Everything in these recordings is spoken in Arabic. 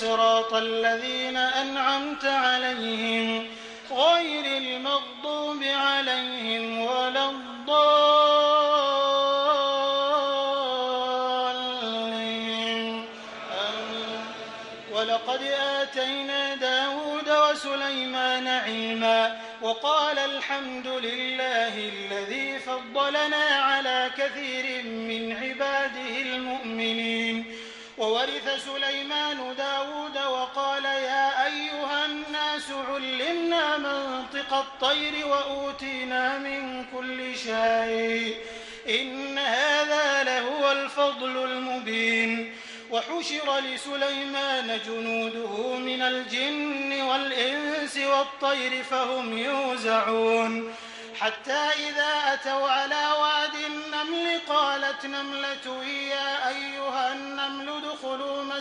صراط الذين أنعمت عليهم غير المغضوب عليهم ولا الضالين. ولقد آتينا داود وسليمان علما وقال الحمد لله الذي فضلنا على كثير من عباده المؤمنين وورث سليمان داود وقال يا أيها الناس علمنا منطق الطير وأوتينا من كل شيء. إن هذا لهو الفضل المبين. وحشر لسليمان جنوده من الجن والإنس والطير فهم يوزعون. حتى إذا أتوا على واد النمل قالت نملة ادخلوا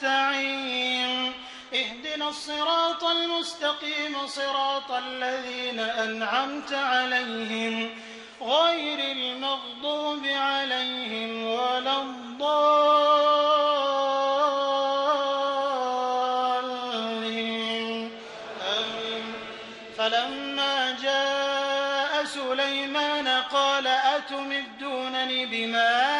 نستعين. اهدنا الصراط المستقيم صراط الذين أنعمت عليهم غير المغضوب عليهم ولا الضالين. آمين. فلما جاء سليمان قال أتمدونني بمال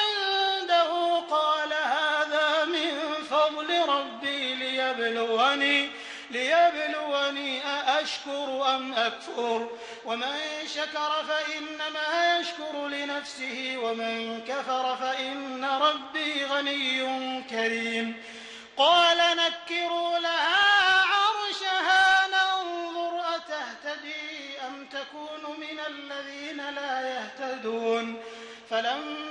ليبلوني ليبلوني أأشكر أم أكفر؟ ومن شكر فإنما يشكر لنفسه ومن كفر فإن ربي غني كريم. قال نكروا لها عرشها ننظر أتهتدي أم تكون من الذين لا يهتدون؟ فلما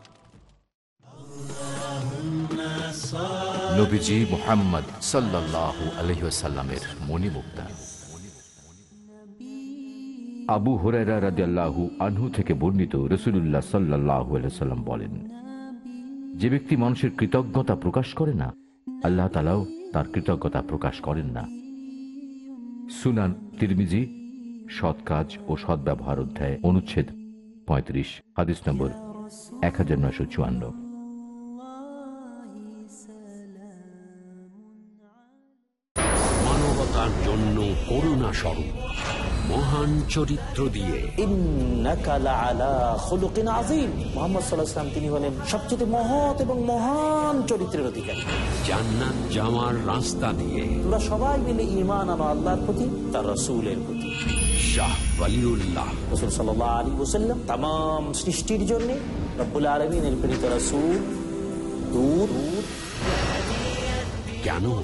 নবীজি মোহাম্মদ সাল্লাহ আলহিসাল্লামের মণিমুক্তা। আবু হুরায়রা রাদিয়াল্লাহু আনহু থেকে বর্ণিত রসুল্লাহ সাল্লাহ সাল্লাম বলেন, যে ব্যক্তি মানুষের কৃতজ্ঞতা প্রকাশ করে না, আল্লাহ তালাও তার কৃতজ্ঞতা প্রকাশ করেন না। সুনান তিরমিজি, সৎ কাজ ও সদ্ব্যবহার অধ্যায় অনুচ্ছেদ পঁয়ত্রিশ, হাদিস নম্বর এক হাজার নয়শো চুয়ান্ন। স্বরূপ মহান চরিত্র দিয়ে। তিনি হলেন সবচেয়ে মহৎ এবং মহান চরিত্রের অধিকারী। জান্নাত যাওয়ার রাস্তা দিয়ে। তোমরা সবাই মিলে ইমান আনো আল্লাহর প্রতি তার রসুলের প্রতি। সৃষ্টির রসুল। কেন?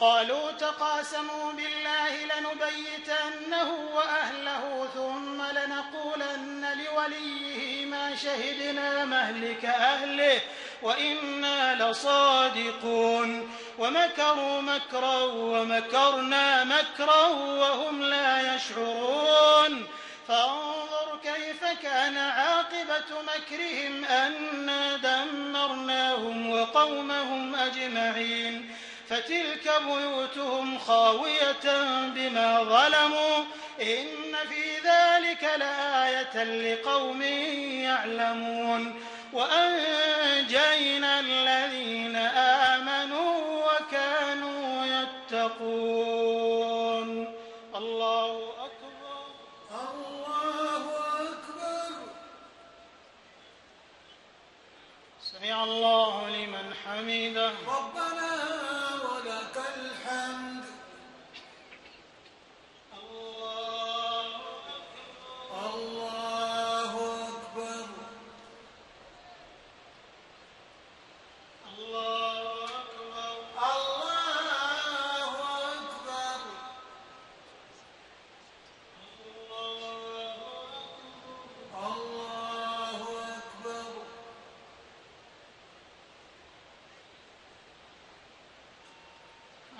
قالوا تقاسموا بالله لنبيتنه وأهله ثم لنقولن لوليه ما شهدنا مهلك أهله وإنا لصادقون ومكروا مكرا ومكرنا مكرا وهم لا يشعرون فانظر كيف كان عاقبة مكرهم أنا دمرناهم وقومهم أجمعين فتلك بيوتهم خاوية بما ظلموا إن في ذلك لآية لقوم يعلمون وأنجينا الذين آمنوا وكانوا يتقون الله أكبر. الله أكبر. سمع الله لمن حمده. ربنا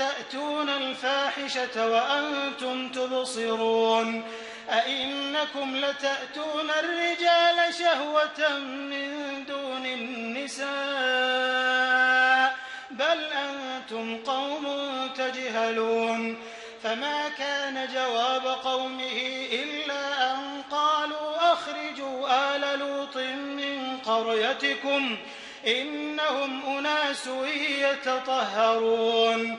أتأتون الفاحشة وأنتم تبصرون أئنكم لتأتون الرجال شهوة من دون النساء بل أنتم قوم تجهلون فما كان جواب قومه إلا أن قالوا أخرجوا آل لوط من قريتكم إنهم أناس يتطهرون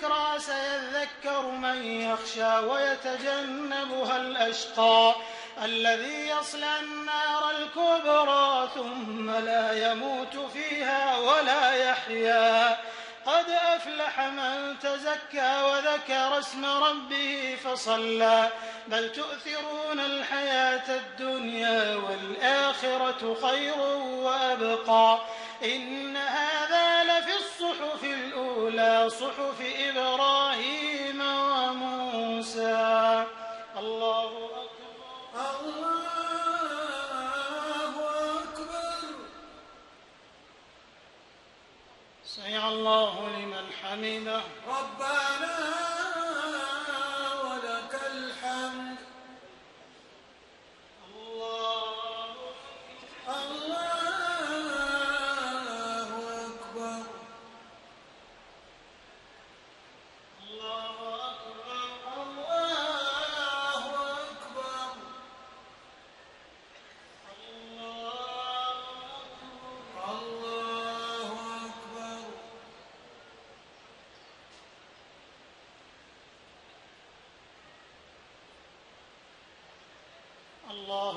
الذكرى سيذكر من يخشى ويتجنبها الأشقى الذي يصلى النار الكبرى ثم لا يموت فيها ولا يحيا قد أفلح من تزكى وذكر اسم ربه فصلى بل تؤثرون الحياة الدنيا والآخرة خير وأبقى إن هذا لفي الصحف الأولى صحف إبراهيم وموسى. الله أكبر. الله أكبر. سمع الله لمن حمده. ربنا ولك الحمد الله الله أكبر الله أكبر الله أكبر الله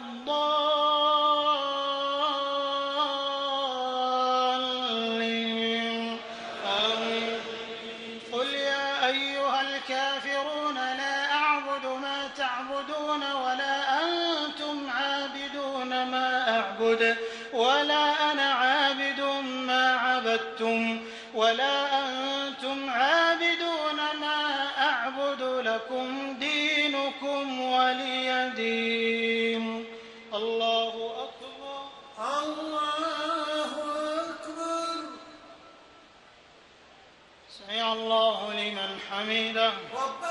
ولا أنتم عابدون ما أعبد لكم دينكم ولي دين الله أكبر الله أكبر سمع الله لمن حمده ربنا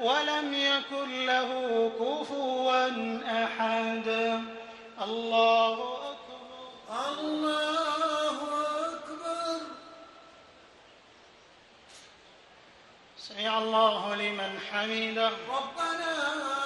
ولم يكن له كفوا أحد. الله أكبر. الله أكبر. سمع الله لمن حمده. ربنا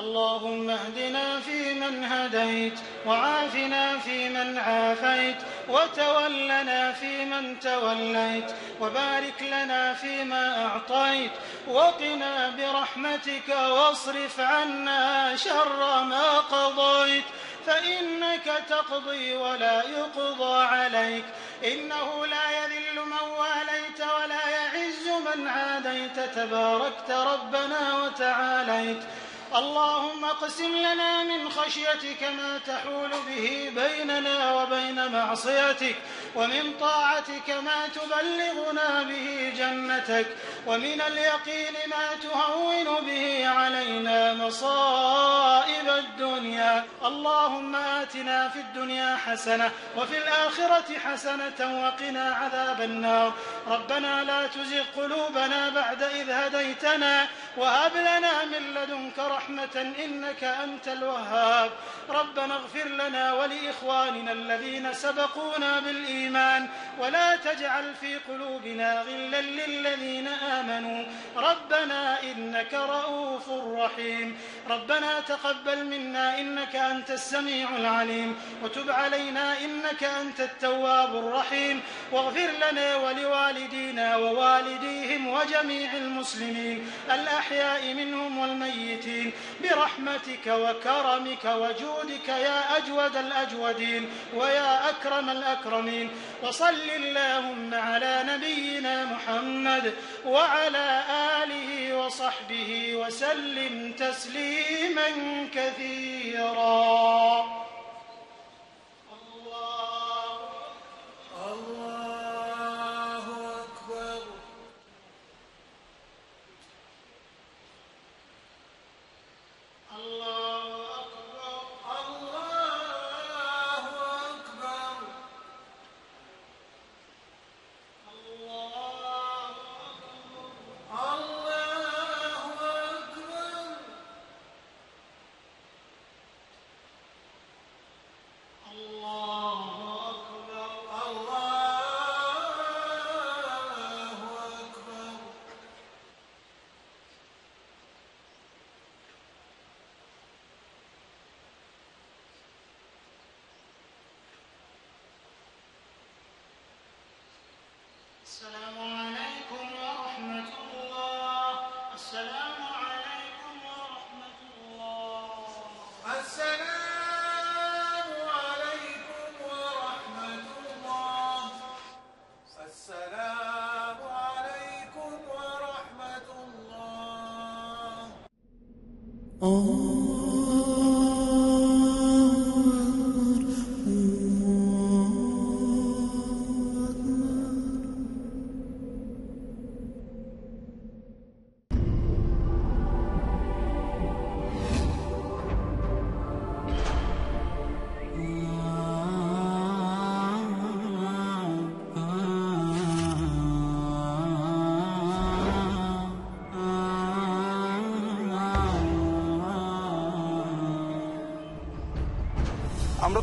اللهم اهدنا فيمن هديت وعافنا فيمن عافيت وتولنا فيمن توليت وبارك لنا فيما أعطيت وقنا برحمتك واصرف عنا شر ما قضيت فإنك تقضي ولا يقضى عليك إنه لا يذل من واليت ولا يعز من عاديت تباركت ربنا وتعاليت اللهم اقسم لنا من خشيتك ما تحول به بيننا وبين معصيتك ومن طاعتك ما تبلغنا به جنتك ومن اليقين ما تهون به علينا مصائب الدنيا. اللهم آتنا في الدنيا حسنة وفي الآخرة حسنة وقنا عذاب النار. ربنا لا تزغ قلوبنا بعد إذ هديتنا وهب لنا من لدنك رحمة إنك أنت الوهاب. ربنا اغفر لنا ولإخواننا الذين سبقونا بالإيمان ولا تجعل في قلوبنا غلا للذين آمنوا. ربنا إنك رؤوف رحيم. ربنا تقبل منا إنك أنت السميع العليم وتب علينا إنك أنت التواب الرحيم. واغفر لنا ولوالدينا ووالديهم وجميع المسلمين الأحياء منهم والميتين. برحمتك وكرمك وجودك يا أجود الأجودين ويا أكرم الأكرمين وصل اللهم على نبينا محمد وعلى آله وصحبه وسلم تسليما كثيرا 哦。